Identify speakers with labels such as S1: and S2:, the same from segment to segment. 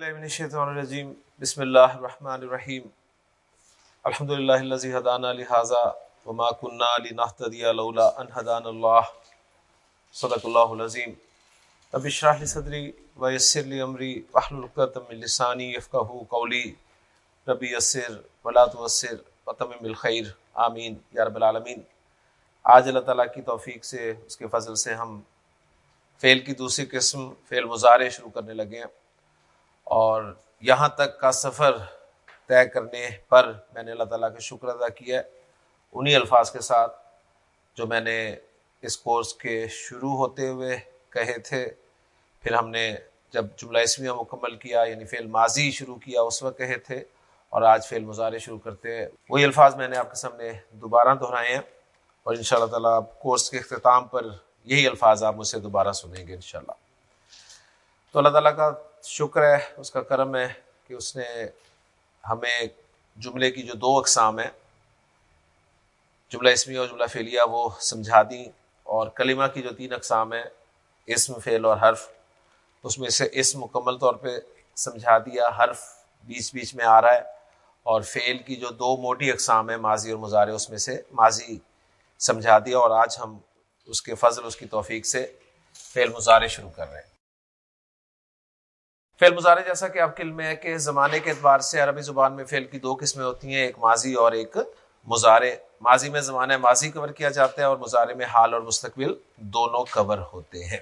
S1: باللہ من الشیطان الرجیم. بسم اللہ الرحمن الرحیم. الحمد للہ الذي هدانا لهذا وما كنا لنهتدي لولا ان هدانا الله صدق اللہ العظیم. رب اشرح لي صدری ويسر لي امری. واحلل عقدة من لسانی يفقهوا قولی. ربی یسر ولا تعسر وتمم بالخیر آمین. یا رب العالمین. آج اللہ تعالیٰ کی توفیق سے، اس کے فضل سے ہم فعل کی دوسری قسم، فعل مظاہرے شروع کرنے لگے ہیں۔ اور یہاں تک کا سفر طے کرنے پر میں نے اللہ تعالیٰ کا شکر ادا کیا ہے۔ انہی الفاظ کے ساتھ جو میں نے اس کورس کے شروع ہوتے ہوئے کہے تھے، پھر ہم نے جب جملہ اسمیہ مکمل کیا یعنی فعل ماضی شروع کیا، اس وقت کہے تھے اور آج فعل مظاہرے شروع کرتے ہیں۔ وہی الفاظ میں نے آپ کے سامنے دوبارہ دہرائے ہیں اور ان شاء اللہ تعالیٰ آپ کورس کے اختتام پر یہی الفاظ آپ مجھ سے دوبارہ سنیں گے انشاءاللہ۔ تو اللہ تعالیٰ کا شکر ہے، اس کا کرم ہے کہ اس نے ہمیں جملے کی جو دو اقسام ہیں، جملہ اسمی اور جملہ فعلیہ، وہ سمجھا دی اور کلمہ کی جو تین اقسام ہیں، اسم، فعل اور حرف، اس میں سے اسم مکمل طور پہ سمجھا دیا، حرف بیچ بیچ میں آ رہا ہے اور فعل کی جو دو موٹی اقسام ہیں، ماضی اور مظاہرے اس میں سے ماضی سمجھا دیا اور آج ہم اس کے فضل، اس کی توفیق سے فعل مظاہرے شروع کر رہے ہیں۔ فعل مظاہرے جیسا کہ آپ کے علم ہے کہ زمانے کے اعتبار سے عربی زبان میں فعل کی دو قسمیں ہوتی ہیں، ایک ماضی اور ایک مظاہرے ماضی میں زمانہ ماضی کور کیا جاتا ہے اور مظاہرے میں حال اور مستقبل دونوں کور ہوتے ہیں۔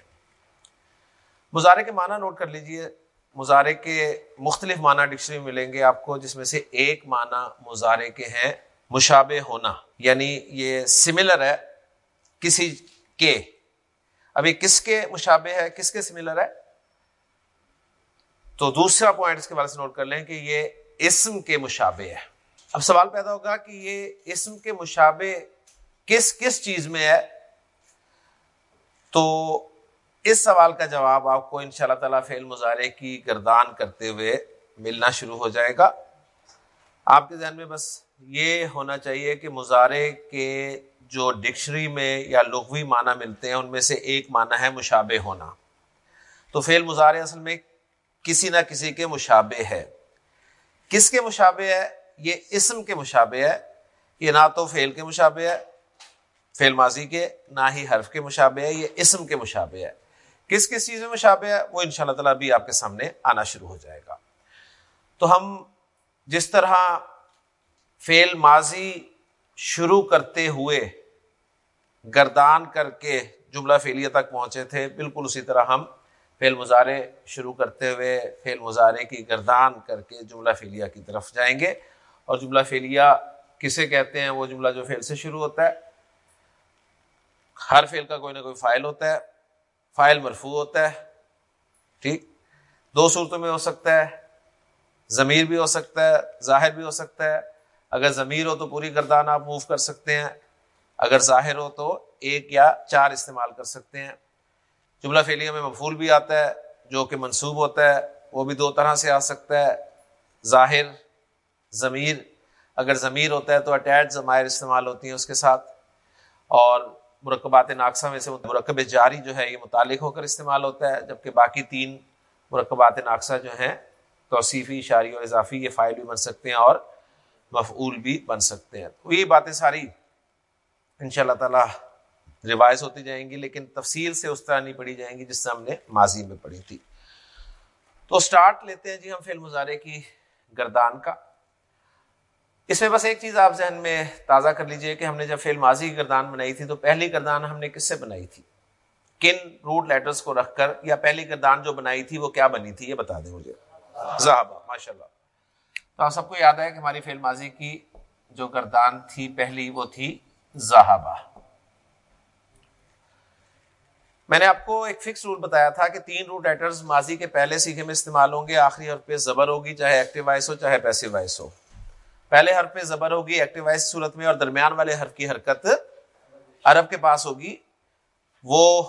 S1: مظاہرے کے معنی نوٹ کر لیجیے۔ مظاہرے کے مختلف معنی ڈکشنری ملیں گے آپ کو، جس میں سے ایک معنی مظاہرے کے ہیں، مشابہ ہونا۔ یعنی یہ سملر ہے کسی کے۔ ابھی کس کے مشابہ ہے؟ کس کے سملر ہے؟ تو دوسرا پوائنٹ اس کے بارے سے نوٹ کر لیں کہ یہ اسم کے مشابے ہے۔ اب سوال پیدا ہوگا کہ یہ اسم کے مشابے کس کس چیز میں ہے؟ تو اس سوال کا جواب آپ کو ان شاء اللہ تعالیٰ فیل مظاہرے کی گردان کرتے ہوئے ملنا شروع ہو جائے گا۔ آپ کے ذہن میں بس یہ ہونا چاہیے کہ مظاہرے کے جو ڈکشنری میں یا لغوی معنی ملتے ہیں، ان میں سے ایک معنی ہے مشابہ ہونا۔ تو فیل مظاہرے اصل میں کسی نہ کسی کے مشابہ ہے۔ کس کے مشابہ ہے؟ یہ اسم کے مشابہ ہے۔ یہ نہ تو فیل کے مشابہ ہے فیل ماضی کے، نہ ہی حرف کے مشابہ ہے، یہ اسم کے مشابہ ہے۔ کس کس چیز میں مشابہ ہے؟ وہ ان شاء اللہ تعالیٰ بھی آپ کے سامنے آنا شروع ہو جائے گا۔ تو ہم جس طرح فیل ماضی شروع کرتے ہوئے گردان کر کے جملہ فیلیہ تک پہنچے تھے، بالکل اسی طرح ہم فیل مظاہرے شروع کرتے ہوئے فیل مظاہرے کی گردان کر کے جملہ فیلیا کی طرف جائیں گے۔ اور جملہ فیلیا کسے کہتے ہیں؟ وہ جملہ جو فیل سے شروع ہوتا ہے۔ ہر فیل کا کوئی نہ کوئی فائل ہوتا ہے۔ فائل مرفوع ہوتا ہے۔ ٹھیک۔ دو صورتوں میں ہو سکتا ہے۔ ضمیر بھی ہو سکتا ہے۔ ظاہر بھی ہو سکتا ہے۔ اگر ضمیر ہو تو پوری گردان آپ موو کر سکتے ہیں۔ اگر ظاہر ہو تو ایک یا چار استعمال کر سکتے ہیں۔ جملہ فعلیہ میں مفول بھی آتا ہے، جو کہ منصوب ہوتا ہے، وہ بھی دو طرح سے آ سکتا ہے۔ ظاہر، ضمیر۔ اگر ضمیر ہوتا ہے تو اٹیچ ضمائر استعمال ہوتی ہیں اس کے ساتھ۔ اور مرکبات ناقصہ میں سے مرکب جاری جو ہے، یہ متعلق ہو کر استعمال ہوتا ہے، جبکہ باقی تین مرکبات ناقصہ جو ہیں، توصیفی، اشاری اور اضافی، یہ فائل بھی بن سکتے ہیں اور مفعول بھی بن سکتے ہیں۔ تو یہ باتیں ساری ان شاء اللہ تعالیٰ روایز ہوتی جائیں گی، لیکن تفصیل سے اس طرح نہیں پڑھی جائیں گی جس سے ہم نے ماضی میں پڑھی تھی۔ تو سٹارٹ لیتے ہیں جی ہم فیل مظاہرے کی گردان کا۔ اس میں بس ایک چیز آپ ذہن میں تازہ کر لیجیے کہ ہم نے جب فیل ماضی کی گردان بنائی تھی تو پہلی گردان ہم نے کس سے بنائی تھی؟ کن روٹ لیٹرز کو رکھ کر یا پہلی گردان جو بنائی تھی وہ کیا بنی تھی یہ بتا دیں مجھے۔ زہابہ ماشاء اللہ تو آپ سب کو یاد ہے کہ ہماری فیل ماضی کی جو گردان تھی پہلی وہ تھی زہابہ میں نے آپ کو ایک فکس رول بتایا تھا کہ تین روٹ لیٹرز ماضی کے پہلے سیکھے میں استعمال ہوں گے، آخری حرف پہ زبر ہوگی، چاہے ایکٹیو وائس ہو، چاہے پیسو وائس ہو۔ پہلے حرف پہ زبر ہوگی ایکٹیو وائس صورت میں اور درمیان والے حرف کی حرکت عرب کے پاس ہوگی۔ وہ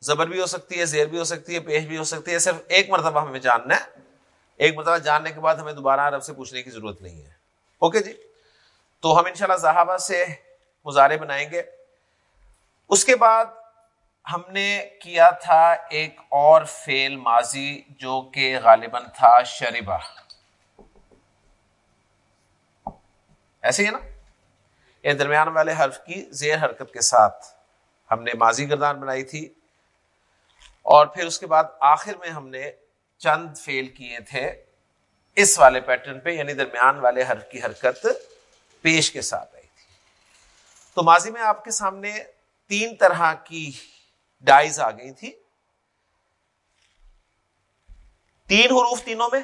S1: زبر بھی ہو سکتی ہے، زیر بھی ہو سکتی ہے، پیش بھی ہو سکتی ہے، صرف ایک مرتبہ ہمیں جاننا ہے۔ ایک مرتبہ جاننے کے بعد ہمیں دوبارہ عرب سے پوچھنے کی ضرورت نہیں ہے۔ اوکے جی؟ تو ہم انشاءاللہ شاء سے مظاہرے بنائیں گے۔ اس کے بعد ہم نے کیا تھا ایک اور فیل ماضی جو کہ غالباً تھا شریبا ایسے ہی نا؟ یہ درمیان والے حرف کی زیر حرکت کے ساتھ ہم نے ماضی گردان بنائی تھی۔ اور پھر اس کے بعد آخر میں ہم نے چند فیل کیے تھے اس والے پیٹرن پہ یعنی درمیان والے حرف کی حرکت پیش کے ساتھ آئی تھی۔ تو ماضی میں آپ کے سامنے تین طرح کی ڈائز آ گئی تھی۔ تین حروف تینوں میں۔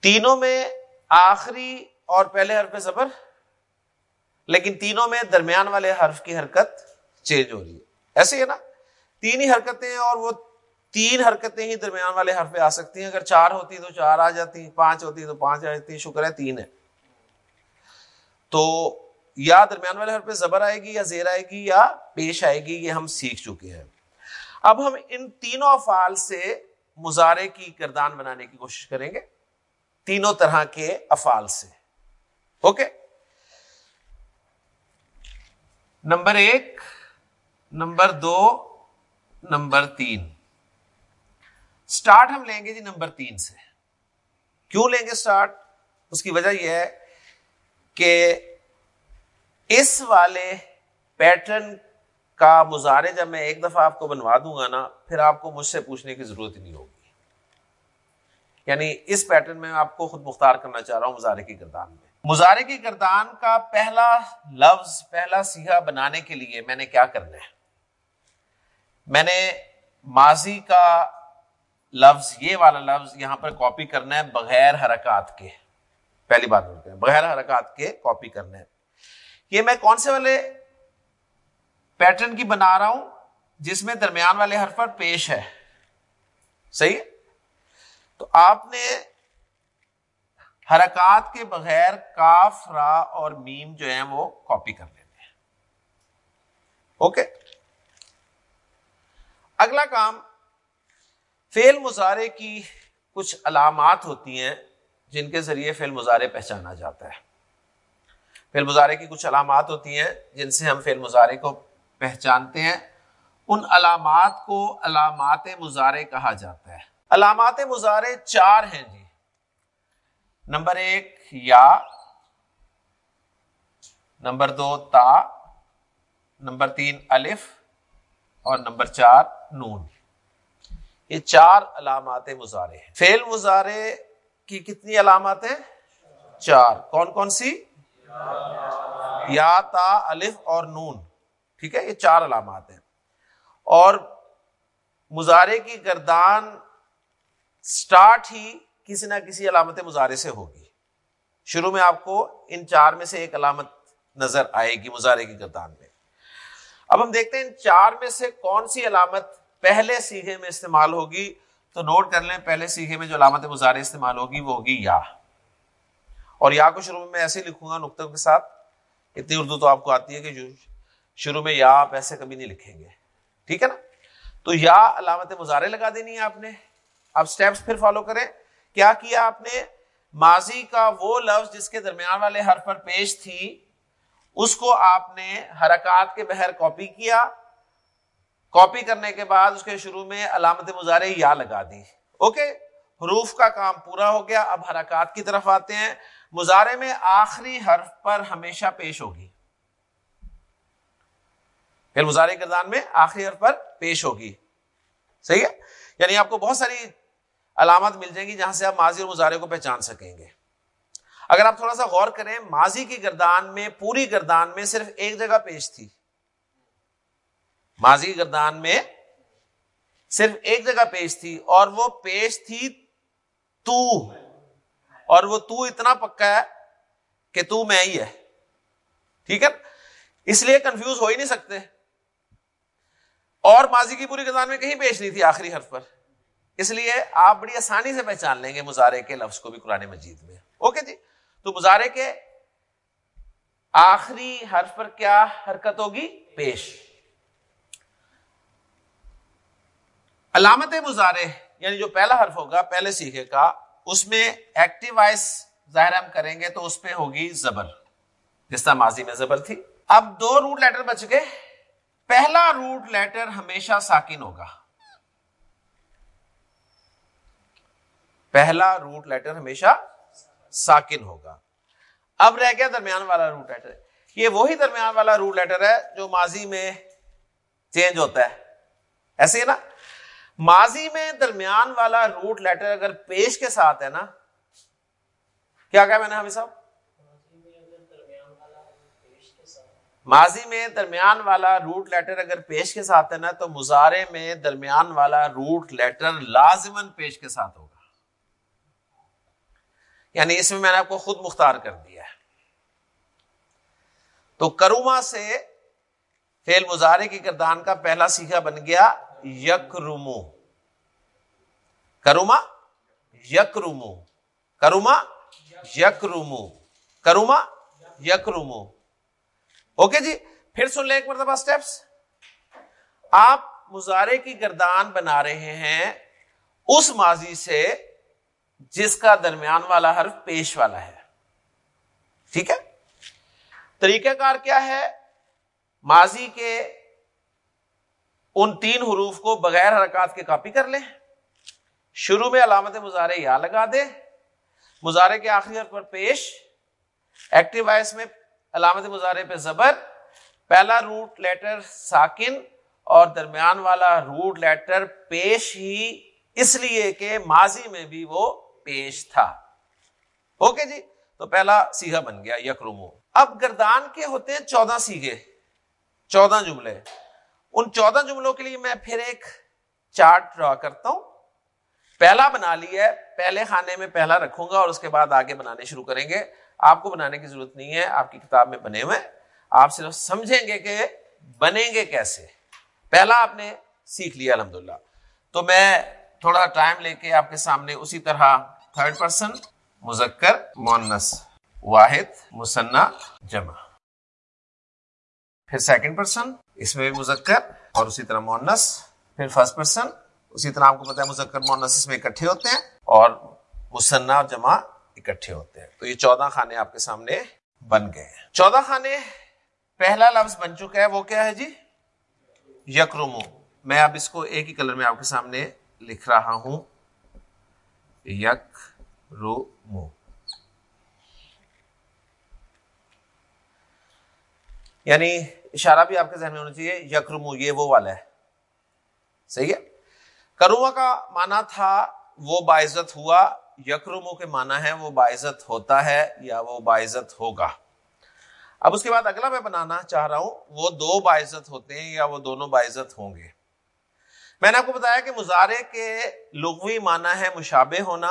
S1: تینوں میں آخری اور پہلے حرف زبر، لیکن تینوں میں درمیان والے حرف کی حرکت چینج ہو رہی ہے۔ ایسے ہے نا؟ تین ہی حرکتیں اور وہ تین حرکتیں ہی درمیان والے حرف پہ آ سکتی ہیں۔ اگر چار ہوتی تو چار آ جاتی، پانچ ہوتی تو پانچ آ جاتی، شکر ہے، تین ہے۔ تو یا درمیان والے حرف پہ زبر آئے گی یا زیر آئے گی یا پیش آئے گی، یہ ہم سیکھ چکے ہیں۔ اب ہم ان تینوں افعال سے مظاہرے کی کردان بنانے کی کوشش کریں گے، تینوں طرح کے افعال سے۔ اوکے؟ نمبر ایک، نمبر دو، نمبر تین۔ سٹارٹ ہم لیں گے جی نمبر تین سے۔ کیوں لیں گے سٹارٹ؟ اس کی وجہ یہ ہے کہ اس والے پیٹرن کا مظاہرے جب میں ایک دفعہ آپ کو بنوا دوں گا نا، پھر آپ کو مجھ سے پوچھنے کی ضرورت نہیں ہوگی۔ یعنی اس پیٹرن میں آپ کو خود مختار کرنا چاہ رہا ہوں مظاہرے کی گردان میں۔ مظاہرے کی گردان کا پہلا لفظ، پہلا سیاح بنانے کے لیے میں نے کیا کرنا ہے؟ میں نے ماضی کا لفظ، یہ والا لفظ یہاں پر کاپی کرنا ہے بغیر حرکات کے۔ پہلی بات بولتے ہیں، بغیر حرکات کے کاپی کرنا ہے۔ یہ میں کون سے والے پیٹرن کی بنا رہا ہوں جس میں درمیان والے حرف پر پیش ہے؟ صحیح؟ تو آپ نے حرکات کے بغیر کاف، را اور میم جو ہیں وہ کاپی کر لینے ہیں۔ اوکے؟ اگلا کام فیل مظاہرے کی کچھ علامات ہوتی ہیں جن کے ذریعے فیل مظاہرے پہچانا جاتا ہے۔ فیل مظاہرے کی کچھ علامات ہوتی ہیں جن سے ہم فیل مظاہرے کو پہچانتے ہیں۔ ان علامات کو علامات مظاہرے کہا جاتا ہے۔ علامات مظاہرے چار ہیں جی۔ نمبر ایک، یا۔ نمبر دو، تا۔ نمبر تین، الف۔ اور نمبر چار، نون۔ یہ چار علامات مظاہرے ہیں۔ فیل مظاہرے کی کتنی علامات ہیں؟ چار۔ کون کون سی؟ یا تا الف اور نون، ٹھیک ہے؟ یہ چار علامات ہیں۔ اور مظاہرے کی گردان سٹارٹ ہی کسی نہ کسی علامت مظاہرے سے ہوگی۔ شروع میں آپ کو ان چار میں سے ایک علامت نظر آئے گی مظاہرے کی گردان میں۔ اب ہم دیکھتے ہیں ان چار میں سے کون سی علامت پہلے سیگے میں استعمال ہوگی۔ تو نوٹ کر لیں، پہلے سیگے میں جو علامت مظاہرے استعمال ہوگی وہ ہوگی یا۔ اور یا کو شروع میں میں ایسے لکھوں گا نقطوں کے ساتھ، اتنی اردو تو آپ کو آتی ہے کہ جو شروع میں یا آپ ایسے کبھی نہیں لکھیں گے۔ ٹھیک ہے نا؟ تو یا علامت مظاہرے لگا دینی ہے آپ نے۔ آپ سٹیپس پھر فالو کریں۔ کیا کیا آپ نے؟ ماضی کا وہ لفظ جس کے درمیان والے حرف پر پیش تھی، اس کو آپ نے حرکات کے بہر کاپی کیا۔ کاپی کرنے کے بعد اس کے شروع میں علامت مظاہرے یا لگا دی۔ اوکے حروف کا کام پورا ہو گیا۔ اب حرکات کی طرف آتے ہیں۔ مظاہرے میں آخری حرف پر ہمیشہ پیش ہوگی۔ یعنی پھر مظاہرے کردان میں آخری حرف پر پیش ہوگی۔ صحیح ہے؟ یعنی آپ کو بہت ساری علامت مل جائیں گی جہاں سے آپ ماضی اور مظاہرے کو پہچان سکیں گے۔ اگر آپ تھوڑا سا غور کریں، ماضی کی گردان میں، پوری گردان میں صرف ایک جگہ پیش تھی۔ ماضی کی گردان میں صرف ایک جگہ پیش تھی اور وہ پیش تھی تو۔ اور وہ تو اتنا پکا ہے کہ تو میں ہی ہے۔ ٹھیک ہے؟ اس لیے کنفیوز ہو ہی نہیں سکتے۔ اور ماضی کی پوری گردان میں کہیں پیش نہیں تھی آخری حرف پر۔ اس لیے آپ بڑی آسانی سے پہچان لیں گے مظاہرے کے لفظ کو بھی قرآن مجید میں۔ اوکے جی؟ تو مظاہرے کے آخری حرف پر کیا حرکت ہوگی؟ پیش۔ علامت مظاہرے یعنی جو پہلا حرف ہوگا، پہلے سیکھے کا اس میں ایکٹیو وائس ظاہر ہم کریں گے تو اس پہ ہوگی زبر، جس طرح ماضی میں زبر تھی۔ اب دو روٹ لیٹر بچ گئے۔ پہلا روٹ لیٹر ہمیشہ ساکن ہوگا۔ پہلا روٹ لیٹر ہمیشہ ساکن ہوگا۔ اب رہ گیا درمیان والا روٹ لیٹر یہ وہی درمیان والا روٹ لیٹر ہے جو ماضی میں چینج ہوتا ہے۔ ایسے ہی نا؟ ماضی میں درمیان والا روٹ لیٹر اگر پیش کے ساتھ ہے نا، کیا کہا میں نے حافظ صاحب؟ ماضی میں درمیان والا روٹ لیٹر اگر پیش کے ساتھ ہے نا، تو مظاہرے میں درمیان والا روٹ لیٹر لازمن پیش کے ساتھ ہوگا۔ یعنی اس میں میں نے آپ کو خود مختار کر دیا ہے۔ تو کروما سے فیل مظاہرے کی کردان کا پہلا سیکھا بن گیا۔ یک رومو کروما؟ یک رومو کروما؟ یک رومو کروما؟ یک رومو اوکے جی پھر سن لیں ایک مرتبہ اسٹیپس آپ مظاہرے کی گردان بنا رہے ہیں اس ماضی سے جس کا درمیان والا حرف پیش والا ہے۔ ٹھیک ہے؟ طریقہ کار کیا ہے؟ ماضی کے ان تین حروف کو بغیر حرکات کے کاپی کر لیں۔ شروع میں علامت مظاہرے یا لگا دے۔ مظاہرے کے آخری حرف پر پیش۔ ایکٹیو وائس میں علامت مظاہرے پہ زبر۔ پہلا روٹ لیٹر ساکن اور درمیان والا روٹ لیٹر پیش ہی اس لیے کہ ماضی میں بھی وہ پیش تھا۔ اوکے جی تو پہلا سیگا بن گیا، یکرمو۔ اب گردان کے ہوتے ہیں چودہ سیگے چودہ جملے۔ ان چودہ جملوں کے لیے میں پھر ایک چارٹ ڈرا کرتا ہوں۔ پہلا بنا لیا ہے، پہلے خانے میں پہلا رکھوں گا اور اس کے بعد آگے بنانے شروع کریں گے۔ آپ کو بنانے کی ضرورت نہیں ہے، آپ کی کتاب میں بنے ہوئے آپ صرف سمجھیں گے کہ بنیں گے کیسے۔ پہلا آپ نے سیکھ لیا الحمد تو میں تھوڑا ٹائم لے کے آپ کے سامنے اسی طرح تھرڈ پرسن، مذکر، مونس، واحد، مسنا، جمع۔ پھر سیکنڈ پرسن اس میں بھی مذکر اور اسی طرح مونس پھر فرسٹ پرسن اسی طرح آپ کو پتا ہے مذکر مونس اس میں اکٹھے ہوتے ہیں اور مسنا اور جمع اکٹھے ہوتے ہیں۔ تو یہ چودہ خانے آپ کے سامنے بن گئے ہیں۔ چودہ خانے، پہلا لفظ بن چکا ہے، وہ کیا ہے جی؟ یکرمو۔ میں اب اس کو ایک ہی کلر میں آپ کے سامنے لکھ رہا ہوں۔ یک رو مو یعنی اشارہ بھی آپ کے ذہن میں ہونا چاہیے، یکرمو، یہ وہ والا ہے۔ صحیح ہے؟ کروما کا مانا تھا وہ باعزت ہوا، یکرمو کے مانا ہے وہ باعزت ہوتا ہے یا وہ باعزت ہوگا۔ اب اس کے بعد اگلا میں بنانا چاہ رہا ہوں، وہ دو باعزت ہوتے ہیں یا وہ دونوں باعزت ہوں گے۔ میں نے آپ کو بتایا کہ مظاہرے کے لغوی معنی ہے مشابہ ہونا،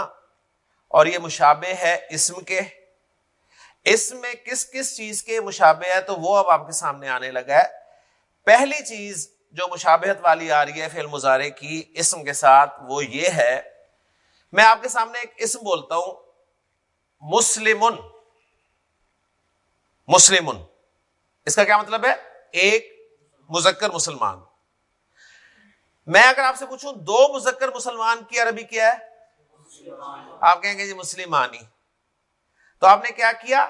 S1: اور یہ مشابہ ہے اسم کے۔ اسم میں کس کس چیز کے مشابہ ہے تو وہ اب آپ کے سامنے آنے لگا ہے۔ پہلی چیز جو مشابہت والی آ رہی ہے فی مظاہرے کی اسم کے ساتھ وہ یہ ہے۔ میں آپ کے سامنے ایک اسم بولتا ہوں۔ مسلم مسلم اس کا کیا مطلب ہے؟ ایک مذکر مسلمان۔ میں اگر آپ سے پوچھوں دو مذکر مسلمان کی عربی کیا ہے؟ آپ کہیں گے جی مسلم آنی تو آپ نے کیا کیا؟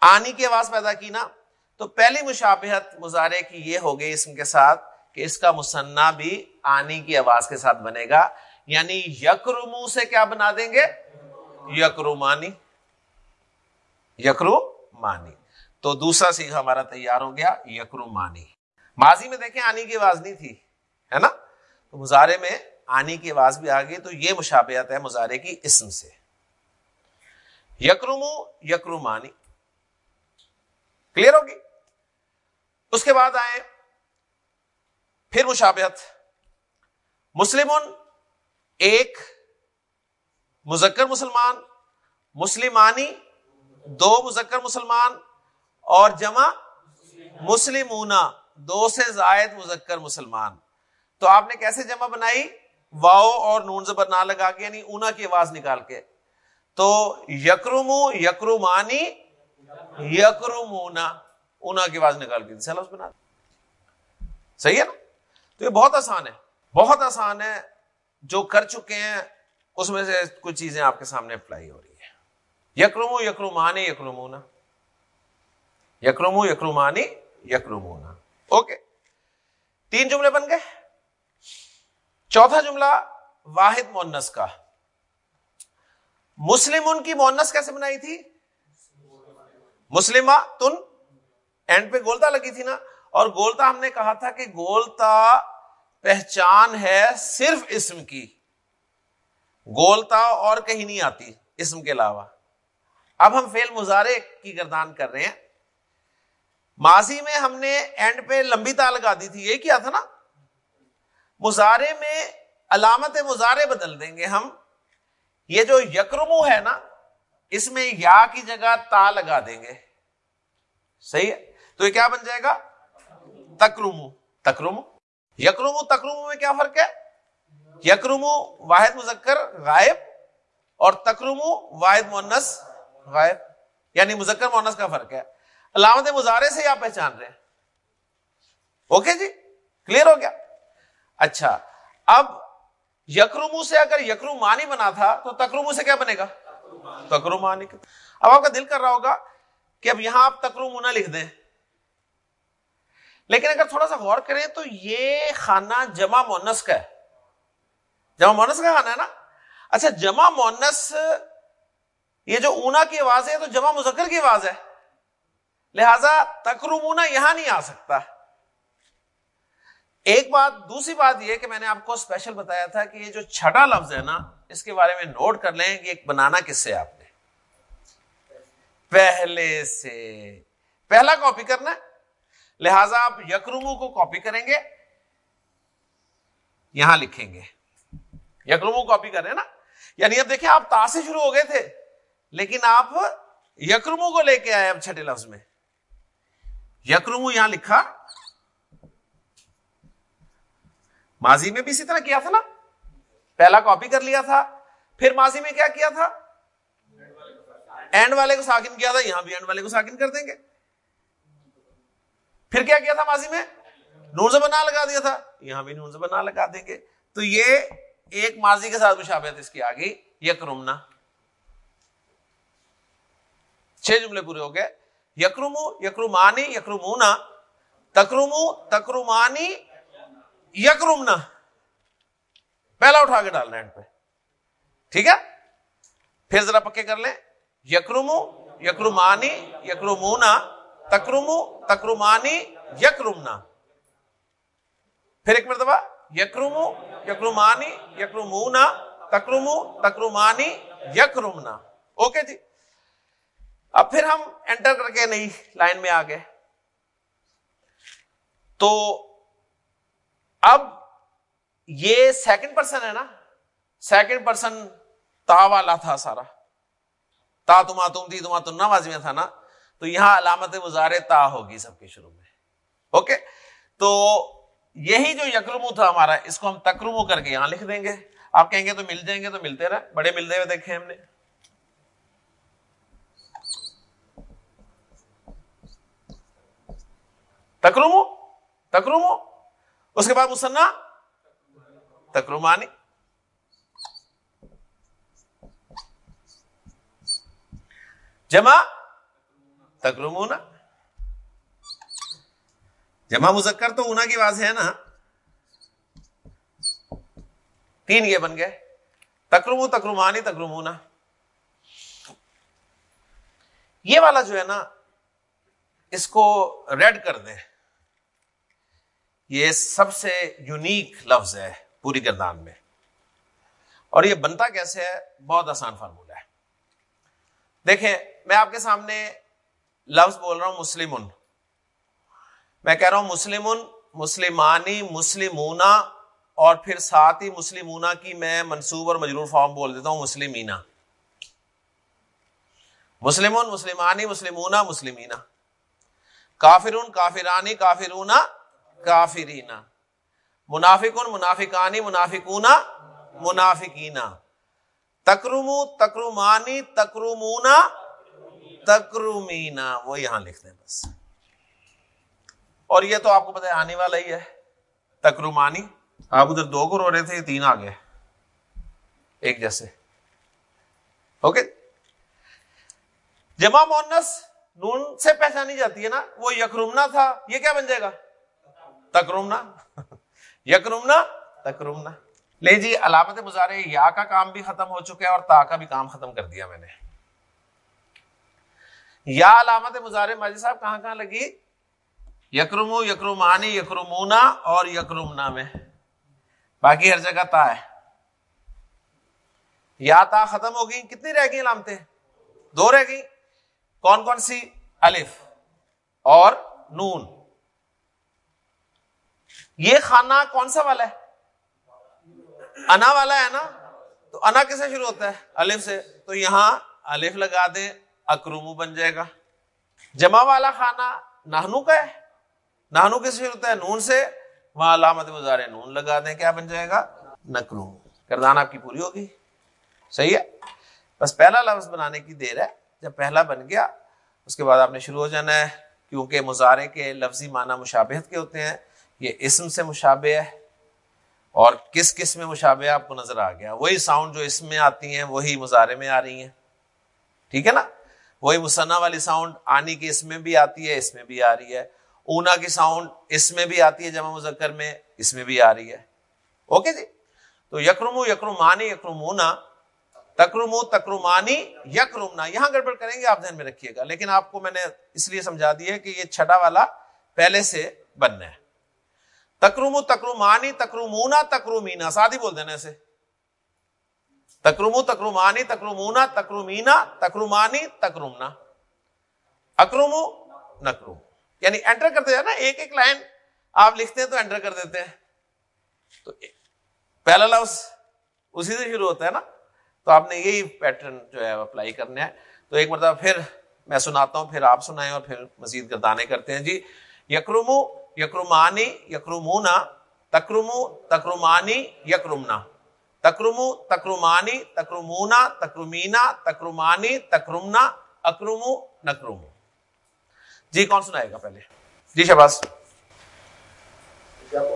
S1: آنی کی آواز پیدا کی نا۔ تو پہلی مشابہت مظاہرے کی یہ ہو گئی اسم کے ساتھ کہ اس کا مسنا بھی آنی کی آواز کے ساتھ بنے گا۔ یعنی یکرمو سے کیا بنا دیں گے؟ یکرومانی یکرو مانی تو دوسرا سیکھ ہمارا تیار ہو گیا یکرومانی ماضی میں دیکھیں آنی کی آواز نہیں تھی، ہے نا؟ تو مظاہرے میں آنی کی آواز بھی آ گئی، تو یہ مشابہت ہے مظاہرے کی اسم سے۔ یکرمو یکرو مانی کلیئر ہوگی؟ اس کے بعد آئے پھر مشابہت۔ مسلم ایک، مذکر مسلمان، مسلمانی دو، مذکر مسلمان، اور جمع مسلمونا دو سے زائد مذکر مسلمان۔ تو آپ نے کیسے جمع بنائی؟ واؤ اور نون زبر نہ لگا کے یعنی اونا کی آواز نکال کے۔ تو یکرمو یکرمانی یکرمونا، اونا کی آواز نکال کے لفظ بنا صحیح ہے نا؟ تو یہ بہت آسان ہے، بہت آسان ہے جو کر چکے ہیں، اس میں سے کچھ چیزیں آپ کے سامنے اپلائی ہو رہی ہے یکرمو یکرمانی یکرمونا۔ یکرمو یکرمانی یکرمونا۔ اوکے۔ تین جملے بن گئے۔ چوتھا جملہ واحد مونس کا۔ مسلم ان کی مونس کیسے بنائی تھی؟ مسلمہ تن اینڈ پہ گولتا لگی تھی نا؟ اور گولتا ہم نے کہا تھا کہ گولتا پہچان ہے صرف اسم کی۔ گولتا اور کہیں نہیں آتی اسم کے علاوہ۔ اب ہم فیل مظاہرے کی گردان کر رہے ہیں۔ ماضی میں ہم نے اینڈ پہ لمبی تا لگا دی تھی، یہ کیا تھا نا؟ مظاہرے میں علامت مظاہرے بدل دیں گے ہم۔ یہ جو یکرمو ہے نا، اس میں یا کی جگہ تا لگا دیں گے۔ صحیح ہے؟ تو یہ کیا بن جائے گا؟ تکرمو۔ تکرمو؟ یکرمو، تکرمو میں کیا فرق ہے؟ یکرمو واحد مذکر غائب اور تکرمو واحد مونس غائب۔ یعنی مذکر مونس کا فرق ہے۔ علامت مظاہرے سے آپ پہچان رہے ہیں۔ اوکے جی؟ کلیئر ہو گیا؟ اچھا اب یکرمو سے اگر یکرومانی بنا تھا تو تکرمو سے کیا بنے گا؟ تکرو مانی اب آپ کا دل کر رہا ہوگا کہ اب یہاں آپ تکرو نہ لکھ دیں۔ لیکن اگر تھوڑا سا غور کریں تو یہ خانہ جمع مونس کا ہے۔ جمع مونس کا خانہ ہے نا؟ اچھا جمع مونس، یہ جو اونا کی آواز ہے تو جمع مذکر کی آواز ہے۔ لہذا تکرمونا یہاں نہیں آ سکتا۔ ایک بات، دوسری بات یہ کہ میں نے آپ کو اسپیشل بتایا تھا کہ یہ جو چھٹا لفظ ہے نا، اس کے بارے میں نوٹ کر لیں کہ ایک بنانا کس سے آپ نے؟ پہلے سے۔ پہلا کاپی کرنا ہے۔ لہذا آپ یکرمو کو کاپی کریں گے۔ یہاں لکھیں گے۔ یکرمو کاپی کر رہے ہیں نا؟ یعنی اب دیکھیں، آپ تا سے شروع ہو گئے تھے، لیکن آپ یکرمو کو لے کے آئے اب چھٹے لفظ میں۔ یکرمو یہاں لکھا۔ ماضی میں بھی اسی طرح کیا تھا نا؟ پہلا کاپی کر لیا تھا، پھر ماضی میں کیا کیا تھا؟ اینڈ والے کو ساکن کیا تھا، یہاں بھی اینڈ والے کو ساکن کر دیں گے۔ پھر کیا کیا تھا ماضی میں؟ نون زبنا لگا دیا تھا، یہاں بھی نون زبنا لگا دیں گے۔ تو یہ ایک ماضی کے ساتھ مشابہت اس کی آگے یکرمنا۔ چھ جملے پورے ہو گئے۔ یکرمو، یکرمانی، یکرمونا۔ تکرمو، تکرمانی یکرمنا پہلا اٹھا کے ڈالنا اینڈ پہ۔ ٹھیک ہے؟ پھر ذرا پکے کر لیں۔ یکرمو یکرمانی یکرمونا تکرمو تکرمانی یکرمنا پھر ایک مرتبہ یکرمو یکرمانی یکرمونا تکرمو تکرمانی یکرمنا اوکے جی؟ اب پھر ہم انٹر کر کے نئی لائن میں آ گئے تو اب یہ سیکنڈ پرسن ہے نا? سیکنڈ پرسن تا والا تھا سارا۔ تا تما تم تھی تما تم نازی میں تھا نا۔ تو یہاں علامت مظاہرے تا ہوگی سب کے شروع میں۔ اوکے؟ تو یہی جو یکرمو تھا ہمارا، اس کو ہم تکرمو کر کے یہاں لکھ دیں گے۔ آپ کہیں گے تو مل جائیں گے تو ملتے رہے۔ بڑے ملتے ہوئے دیکھے ہم نے۔ تکرمو؟ تکرمو؟ اس کے بعد مسنا تکرمانی۔ جمع تکرمونا جمع مذکر تو اونا کی واضح ہے نا۔ تین یہ بن گئے۔ تکرمو، تکرمانی تکرمونا یہ والا جو ہے نا، اس کو ریڈ کر دیں۔ یہ سب سے یونیک لفظ ہے پوری گردان میں۔ اور یہ بنتا کیسے ہے؟ بہت آسان فارمولہ ہے۔ دیکھیں، میں آپ کے سامنے لفظ بول رہا ہوں مسلم میں کہہ رہا ہوں مسلم مسلمانی، مسلمونا، اور پھر ساتھ ہی مسلمونا کی میں منصوب اور مجرور فارم بول دیتا ہوں مسلمینا مسلم مسلمانی، مسلمونا مسلمینا کافرون، کافرانی، کافرونا کافرینا منافقن منافقانی منافقونا منافقینا تکرمو، تکرمانی تکرمونا تکرمینا وہ یہاں لکھ دیں بس۔ اور یہ تو آپ کو پتا ہے، آنے والا ہی ہے۔ تکرمانی۔ آپ ادھر دو کو رو رہے تھے تین آگے ایک جیسے۔ اوکے؟ جمع مونس نون سے پہچانی جاتی ہے نا، وہ یکرمنا تھا، یہ کیا بن جائے گا؟ تکرمنا؟ یکرمنا؟ تکرمنا۔ لے جی علامت مظاہرے یا کا کام بھی ختم ہو چکا ہے اور تا کا بھی کام ختم کر دیا میں نے۔ یا علامت مظاہرے ماجد صاحب، کہاں کہاں لگی؟ یکرمو، یکرمانی، یکرمونا اور یکرمنا میں۔ باقی ہر جگہ تا ہے۔ یا تا ختم ہو گئی کتنی رہ گئی علامتیں؟ دو رہ گئی کون کون سی؟ الف اور نون۔ یہ کھانا کون سا والا ہے؟ انا والا ہے نا؟ تو انا کیسے شروع ہوتا ہے؟ الف سے۔ تو یہاں الف لگا دیں اکرومو بن جائے گا۔ جمع والا کھانا نہنو کا ہے؟ نہنو کیسے شروع ہوتا ہے؟ نون سے۔ وہاں علامت مزارے نون لگا دیں، کیا بن جائے گا؟ نکرو کردان آپ کی پوری ہوگی۔ صحیح ہے؟ بس پہلا لفظ بنانے کی دیر ہے۔ جب پہلا بن گیا، اس کے بعد آپ نے شروع ہو جانا ہے، کیونکہ مظاہرے کے لفظی معنی مشابہت کے ہوتے ہیں۔ یہ اسم سے مشابہ ہے اور کس کس میں مشابہ آپ کو نظر آ گیا؟ وہی ساؤنڈ جو اس میں آتی ہیں، وہی مظاہرے میں آ رہی ہیں۔ ٹھیک ہے نا؟ وہی مسنا والی ساؤنڈ آنی کی اس میں بھی آتی ہے، اس میں بھی آ رہی ہے۔ اونا کی ساؤنڈ اس میں بھی آتی ہے جمع مذکر میں، اس میں بھی آ رہی ہے۔ اوکے جی؟ تو یکرم یکرمانی یکرمونا تکرم تکرمانی یکرمنا، یہاں گڑبڑ کریں گے، آپ ذہن میں رکھیے گا۔ لیکن آپ کو میں نے اس لیے سمجھا دیا کہ یہ چھٹا والا پہلے سے بننا ہے۔ تکرم تکرمانی تکرمونا تکرومینا، سادی بول دینا ایسے تکرم تکرمانی تکرمونا تکرومینا تکرمانی تکرمنا اکرم نکرم۔ یعنی انٹر کرتے ہیں نا، ایک ایک لائن آپ لکھتے ہیں تو انٹر کر دیتے ہیں۔ تو پہلا لفظ اسی سے شروع ہوتا ہے نا۔ تو آپ نے یہی پیٹرن جو ہے اپلائی کرنا ہے۔ تو ایک مرتبہ پھر میں سناتا ہوں، پھر آپ سنائیں اور پھر مزید گردانے کرتے ہیں۔ جی یکرمو یکرمانی یکرمونا، تکرمو تکرمانی یکرمنا. تکرمو تکرمانی تکرمونا تکرمینا تکرمانی تکرمنا، اکرمو نکرمو. جی کون سنائے گا پہلے؟ جی شباز شہباز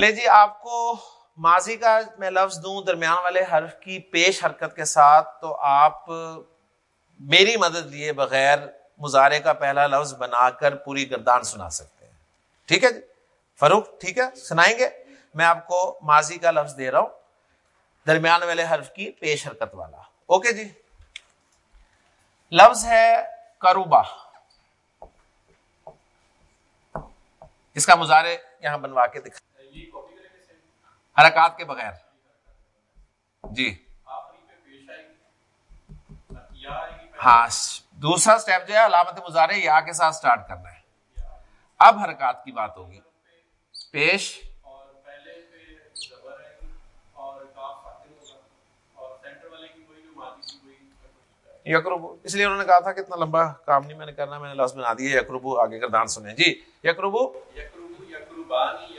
S1: لے جی آپ کو ماضی کا میں لفظ دوں، درمیان والے حرف کی پیش حرکت کے ساتھ تو آپ میری مدد لیے بغیر مظاہرے کا پہلا لفظ بنا کر پوری گردان سنا سکتے ہیں۔ ٹھیک ہے جی؟ فروخ ٹھیک ہے؟ سنائیں گے؟ میں آپ کو ماضی کا لفظ دے رہا ہوں، درمیان والے حرف کی پیش حرکت والا۔ اوکے جی؟ لفظ ہے کروبا اس کا مظاہرے یہاں بنوا کے دکھا حرکات کے بغیر۔ جی۔ ہاں دوسرا اسٹیپ جو ہے، علامت مظاہرے یا کے ساتھ سٹارٹ کرنا ہے۔ اب حرکات کی بات ہوگی۔ پیش۔ یکروبو اس لیے انہوں نے کہا تھا کہ اتنا لمبا کام نہیں میں نے کرنا، میں نے لفظ بنا دیا یکروبو آگے کا دان سنیں۔ جی یکروبو یکروبو یکروبانی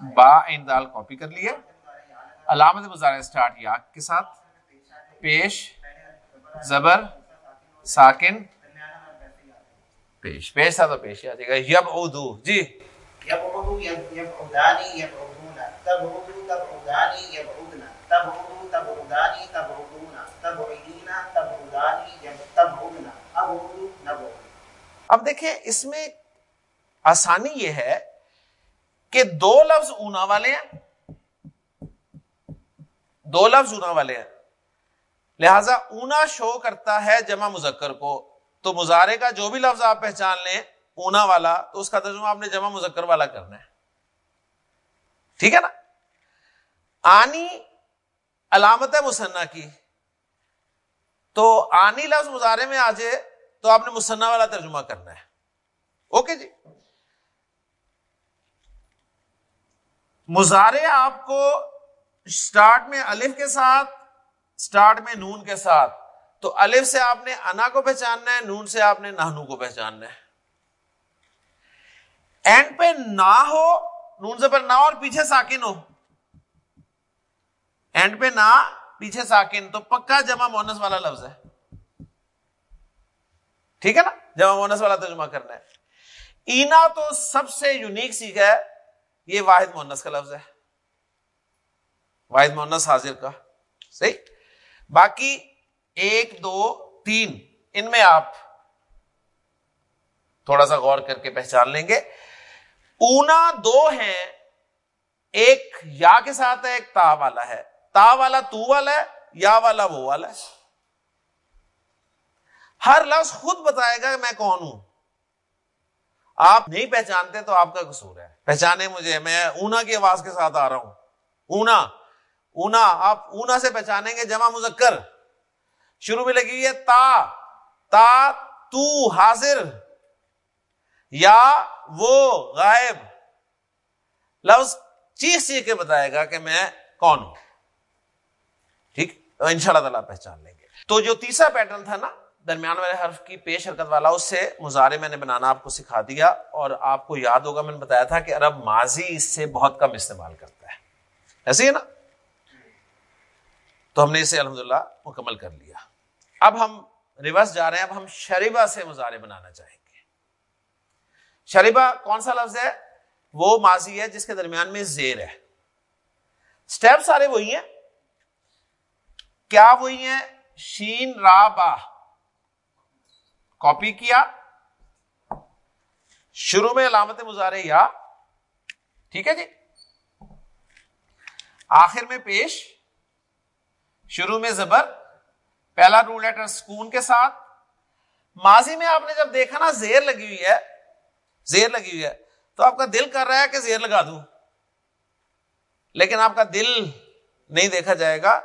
S1: با اندال کاپی کر لیے۔ علامت مظاہرے اسٹارٹ یا کے ساتھ۔ پیش۔ زبر۔ ساکن۔ پیش۔ پیش تھا تو پیش آ جائے گا۔ یب اردو جی۔ اب دیکھیں اس میں آسانی یہ ہے کہ دو لفظ اونا والے ہیں۔ دو لفظ اونا والے ہیں۔ لہذا اونا شو کرتا ہے جمع مذکر کو۔ تو مظاہرے کا جو بھی لفظ آپ پہچان لیں، اونا والا، تو اس کا ترجمہ آپ نے جمع مذکر والا کرنا ہے۔ ٹھیک ہے نا؟ آنی علامت ہے مسنا کی۔ تو آنی لفظ مظاہرے میں آ جائے تو آپ نے مسنا والا ترجمہ کرنا ہے۔ اوکے جی؟ مظاہرے آپ کو اسٹارٹ میں الف کے ساتھ اسٹارٹ میں نون کے ساتھ۔ تو الف سے آپ نے انا کو پہچاننا ہے، نون سے آپ نے نہنو کو پہچاننا ہے۔ اینڈ پہ نہ ہو، نون سے پر نہ اور پیچھے ساکن ہو۔ اینڈ پہ نہ پیچھے ساکن۔ تو پکا جمع مونس والا لفظ ہے۔ ٹھیک ہے نا؟ جمع مونس والا ترجمہ کرنا ہے۔ اینا تو سب سے یونیک سیکھ ہے۔ یہ واحد مونس کا لفظ ہے۔ واحد مونس حاضر کا۔ صحیح؟ باقی ایک، دو، تین، ان میں آپ تھوڑا سا غور کر کے پہچان لیں گے۔ اونا دو ہیں، ایک یا کے ساتھ ہے، ایک تا والا ہے۔ تا والا تو والا ہے، یا والا وہ والا ہے۔ ہر لفظ خود بتائے گا کہ میں کون ہوں۔ آپ نہیں پہچانتے تو آپ کا قصور ہے۔ پہچانے مجھے، میں اونا کی آواز کے ساتھ آ رہا ہوں۔ اونا اونا، آپ اونا سے پہچانیں گے جمع مذکر۔ شروع میں لگی ہے تا تا، تو، حاضر۔ یا، وہ، غائب۔ لفظ چیخ چیخ کے بتائے گا کہ میں کون ہوں۔ ٹھیک؟ ان شاء اللہ تعالیٰ پہچان لیں گے۔ تو جو تیسرا پیٹرن تھا نا درمیان والے حرف کی پیش حرکت والا، اس سے مظاہرے میں نے بنانا آپ کو سکھا دیا اور آپ کو یاد ہوگا، میں نے بتایا تھا کہ عرب ماضی اس سے بہت کم استعمال کرتا ہے۔ ایسے ہی نا؟ تو ہم نے اسے الحمدللہ مکمل کر لیا۔ اب ہم ریورس جا رہے ہیں، اب ہم شریبا سے مظاہرے بنانا چاہیں گے۔ شریبا کون سا لفظ ہے؟ وہ ماضی ہے جس کے درمیان میں زیر ہے۔ اسٹیپ سارے وہی ہیں۔ کیا وہی ہیں؟ شین را با۔ کاپی کیا، شروع میں علامت مظاہرے یا، ٹھیک ہے جی؟ آخر میں پیش، شروع میں زبر، پہلا رول لیٹر سکون کے ساتھ۔ ماضی میں آپ نے جب دیکھا نا، زیر لگی ہوئی ہے، زیر لگی ہوئی ہے، تو آپ کا دل کر رہا ہے کہ زیر لگا دوں۔ لیکن آپ کا دل نہیں دیکھا جائے گا۔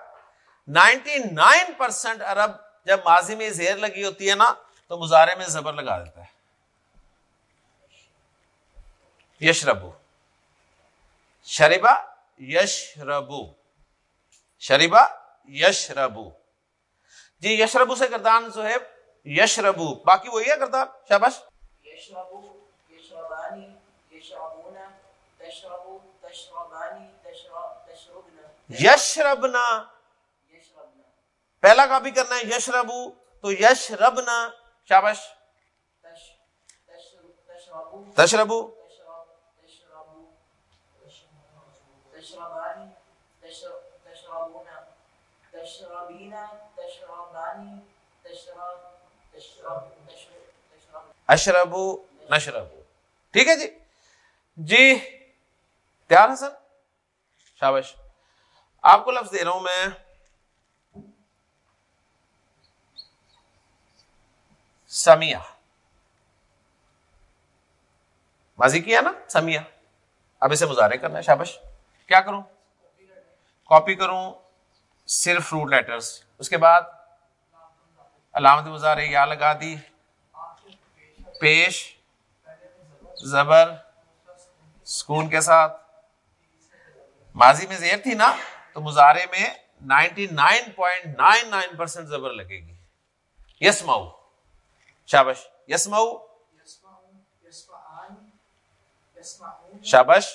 S1: نائنٹی نائن پرسینٹ ارب جب ماضی میں زیر لگی ہوتی ہے نا تو مظاہرے میں زبر لگا دیتا ہے۔ یش ربو شریبا یش ربو شریبا یش ربو جی یشربو سے کردان ہے یشربو۔ باقی وہی ہے کردان شابش یشربنا۔ پہلا کاپی کرنا ہے یشربو۔ تو یش ربنا شابش تشربو؟ اشربو، نشربو۔ ٹھیک ہے جی؟ جی تیار ہے سر؟ شابش آپ کو لفظ دے رہا ہوں میں۔ سمیا ماضی کیا نا؟ سمیا اب اسے مظاہرے کرنا ہے، شابش۔ کیا کروں؟ کاپی کروں، صرف فروٹ لیٹرز اس کے بعد علامت مظاہرے، یا لگا دی۔ پیش، زبر، سکون کے ساتھ۔ ماضی میں زیر تھی نا، تو مظاہرے میں ninety nine point nine nine percent زبر لگے گی۔ یس مئو شابش یس شابش؟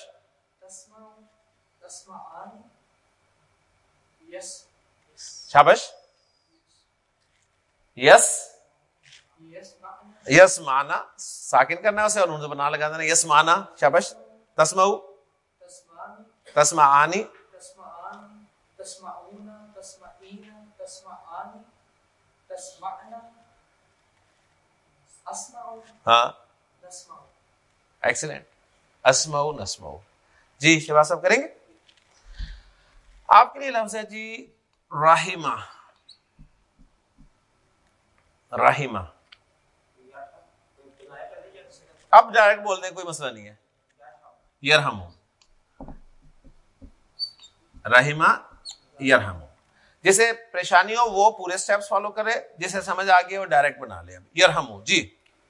S1: شابش؟ یس؟ یس مانا ساکن کرنا اسے اور بنا لگا دینا یس مانا شابش تسما تسما آنی ہاں؟ ایکسیلنٹ اسماؤ نسماؤ۔ جی شہباز صاحب کریں گے؟ آپ کے لیے لفظ ہے جی راہیما راہیما اب ڈائریکٹ بول دیں کوئی مسئلہ نہیں ہے۔ یرہم رحیما یرہم جسے پریشانی ہو وہ پورے سٹیپس فالو کرے جسے سمجھ آ گیا وہ ڈائریکٹ بنا لے یرہم جی۔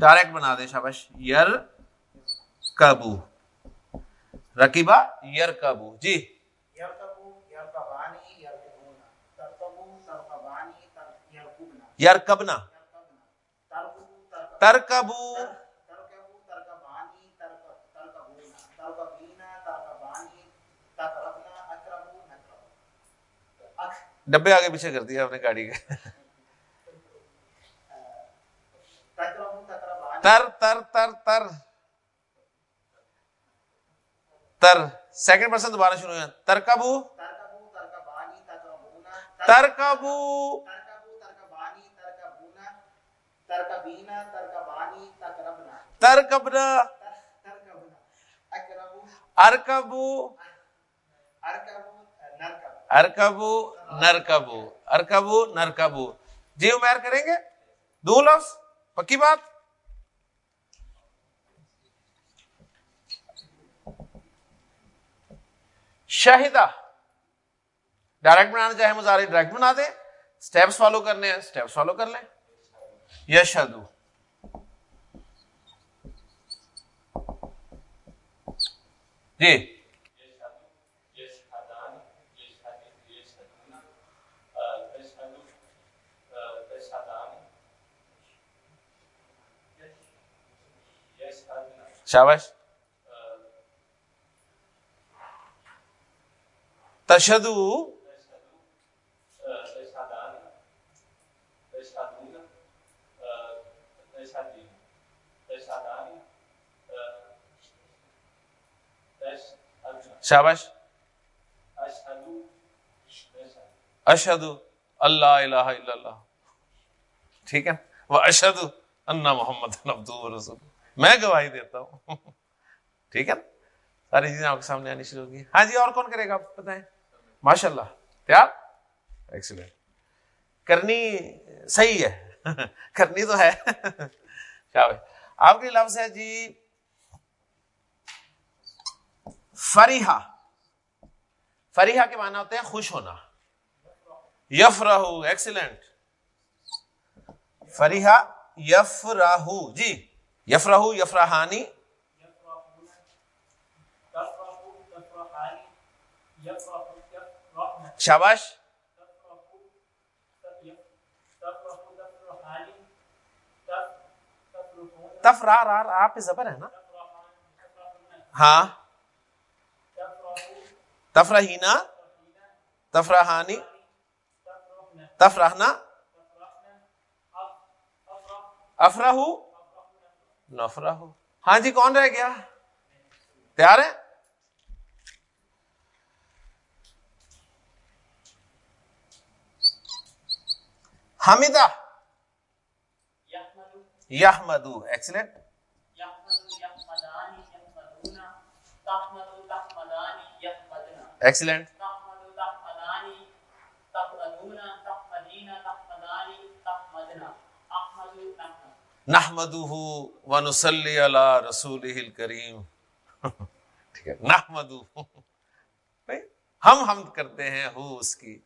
S1: ڈائریکٹ بنا دیں شابش یر کبو رقیبہ یر کبو جی یار کبنا ترکبو ڈبے آگے پیچھے کر دیا اپنے گاڑی کے۔ تر تر تر تر تر سیکنڈ پرسن دوبارہ شروع ہے ترکبو ترکبو ترکبنا ارکبو ارکبو نرکبو ارکبو نرکبو جی امیر کریں گے دو لفظ پکی بات شاہدہ۔ ڈائریکٹ بنانا چاہے مظاہرے ڈائریکٹ بنا دیں اسٹیپس فالو کرنے ہیں اسٹیپس فالو کر لیں۔ یشدو جی۔ شابش تشدو شابش اشد اللہ الہ الا اللہ ٹھیک ہے وہ اشد اللہ محمد رسول میں گواہی دیتا ہوں ٹھیک ہے ساری چیزیں آپ کے سامنے آنی شروع ہوگی ہاں جی اور کون کرے گا آپ بتائیں؟ ماشاء اللہ تیار؟ ایکسیلنٹ کرنی صحیح ہے۔ کرنی تو ہے۔ آپ کے لفظ ہے جی فریحا فریحا کے معنی ہوتے ہیں خوش ہونا۔ یف راہو ایکسیلنٹ فریحا یف راہو جی یف راہو یف راہانی شاباش؟ تفرا رار آپ زبر ہے نا؟ ہاں۔ تفرحینا تفرحانی تفرحنا افراہ نفراہ ہاں جی کون رہ گیا؟ تیار ہے حمیدہ۔ یحمدو۔ ایکسلنٹ ایکسلنٹ نحمد ونسلی علی رسول کریم ٹھیک ہے ہم حمد کرتے ہیں ہو اس کی۔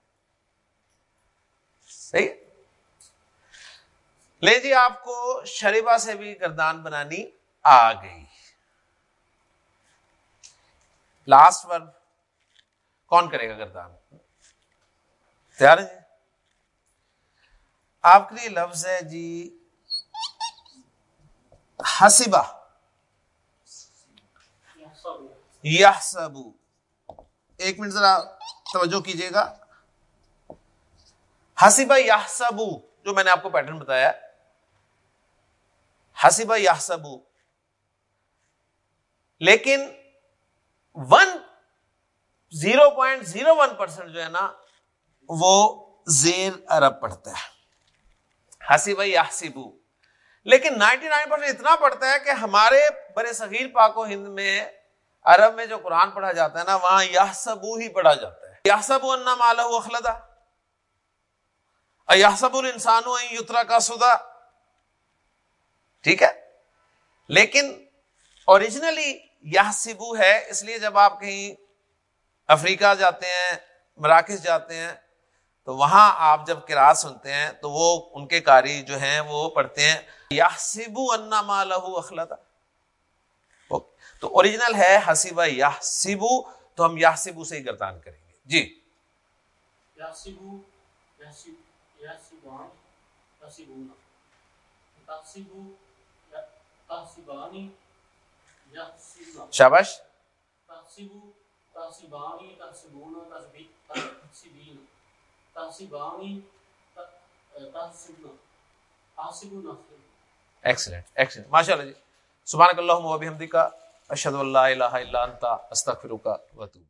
S1: صحیح لے جی آپ کو شریبا سے بھی گردان بنانی آ گئی۔ لاسٹ ورڈ کون کرے گا گردان؟ تیار ہے جی؟ آپ کے لیے لفظ ہے جی ہسبا یا سبو ایک منٹ ذرا توجہ کیجیے گا۔ ہسیبا یا سبو جو میں نے آپ کو پیٹرن بتایا۔ ہسیبا یاسبو لیکن one zero point zero one percent جو ہے نا، وہ زیر عرب پڑھتا ہے۔ ہسی بھائی لیکن نائنٹی نائن پرسینٹ اتنا پڑتا ہے کہ ہمارے بڑے صغیر پاک و ہند میں، عرب میں جو قرآن پڑھا جاتا ہے نا، وہاں یاسبو ہی پڑھا جاتا ہے۔ یاسب النا مالہ اخلدا۔ یاسب الانسان یترا کا سدا۔ ٹھیک ہے؟ لیکن اوریجنلی یاسبو ہے، اس لیے جب آپ کہیں افریقہ جاتے ہیں، مراکز جاتے ہیں، تو وہاں آپ جب کرا سنتے ہیں، تو وہ ان کے کاری جو ہیں، وہ پڑھتے ہیں یاسبو انا مالہ اخلدا تو اوریجنل ہے حسیبہ یا سیبو تو ہم یا سیبو سے ہی گردان کریں گے۔ جی۔ شابش ایکسلنٹ ایکسلنٹ ماشاء اللہ جی. سبحان اللہ و بحمدہ اشد اللہ الہ الا انت استغفرک و اتوب